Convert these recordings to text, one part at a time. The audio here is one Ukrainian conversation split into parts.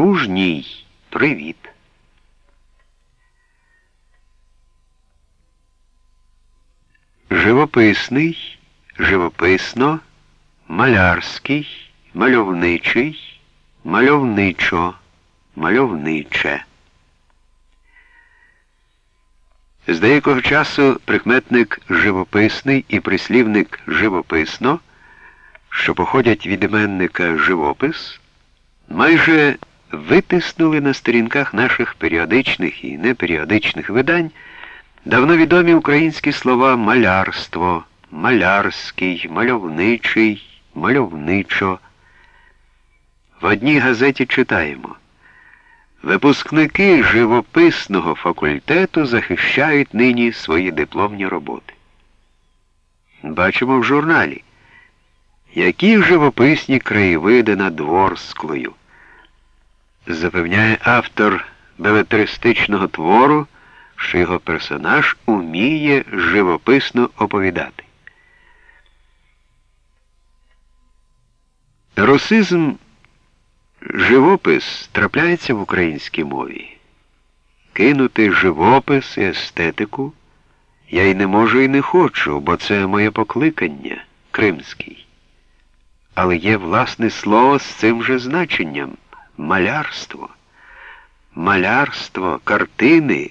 дружній привіт. Живописний, живописно, малярський, мальовничий, мальовничо, мальовниче. З деякого часу прикметник живописний і прислівник живописно, що походять від іменника живопис, майже витиснули на сторінках наших періодичних і неперіодичних видань давно відомі українські слова малярство, малярський, мальовничий, мальовничо. В одній газеті читаємо. Випускники живописного факультету захищають нині свої дипломні роботи. Бачимо в журналі, які живописні краєвиди над Ворсклою. Запевняє автор белетристичного твору, що його персонаж уміє живописно оповідати. Русизм Живопис трапляється в українській мові. Кинути живопис і естетику я й не можу і не хочу, бо це моє покликання кримський. Але є власне слово з цим же значенням малярство. Малярство, картини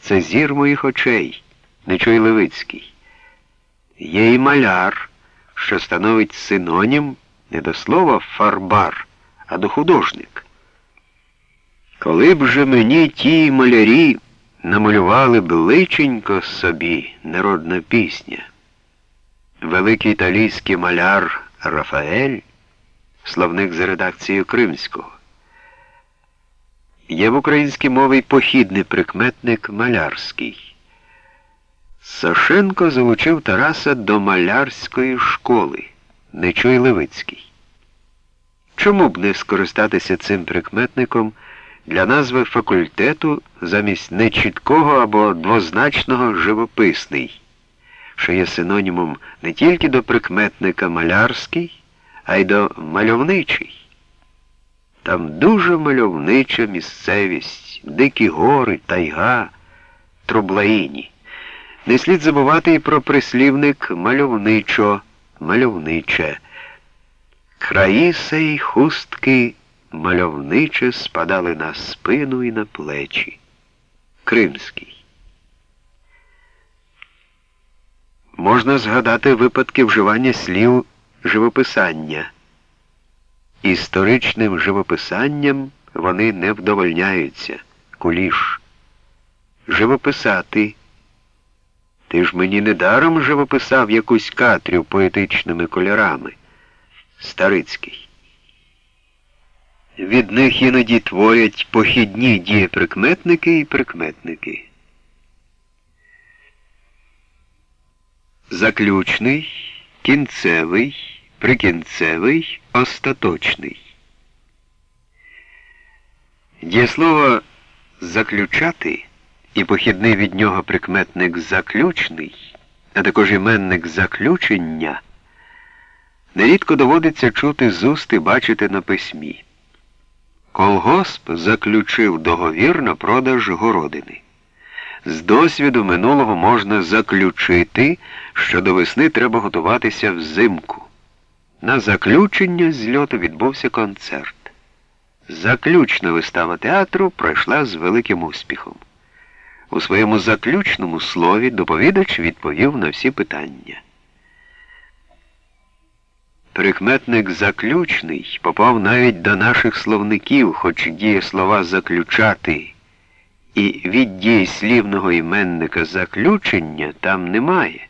це зір моїх очей, Нечуй Левицький. Є і маляр, що становить синонім не до слова фарбар а до художник. Коли б же мені ті малярі намалювали б личенько собі народна пісня, великий італійський маляр Рафаель, словник за редакцією Кримського, є в українській мові похідний прикметник малярський. Сашенко залучив Тараса до малярської школи, Нечуй Левицький. Чому б не скористатися цим прикметником для назви факультету замість нечіткого або двозначного живописний, що є синонімом не тільки до прикметника малярський, а й до мальовничий? Там дуже мальовнича місцевість, дикі гори, тайга, трублаїні. Не слід забувати і про прислівник мальовничо, мальовниче. Краї сей хустки мальовниче спадали на спину і на плечі. Кримський. Можна згадати випадки вживання слів живописання. Історичним живописанням вони не вдовольняються. Куліш. Живописати. Ти ж мені недаром живописав якусь катрю поетичними кольорами. Старицький. Від них іноді творять похідні дієприкметники і прикметники. Заключний, кінцевий, прикінцевий, остаточний. Дієслово заключати і похідний від нього прикметник заключний, а також іменник заключення нерідко доводиться чути з уст і бачити на письмі. Колгосп заключив договір на продаж городини. З досвіду минулого можна заключити, що до весни треба готуватися взимку. На заключення зльоту відбувся концерт. Заключна вистава театру пройшла з великим успіхом. У своєму заключному слові доповідач відповів на всі питання. Прикметник заключний попав навіть до наших словників, хоч діє слова заключати, і від дієслівного іменника заключення там немає.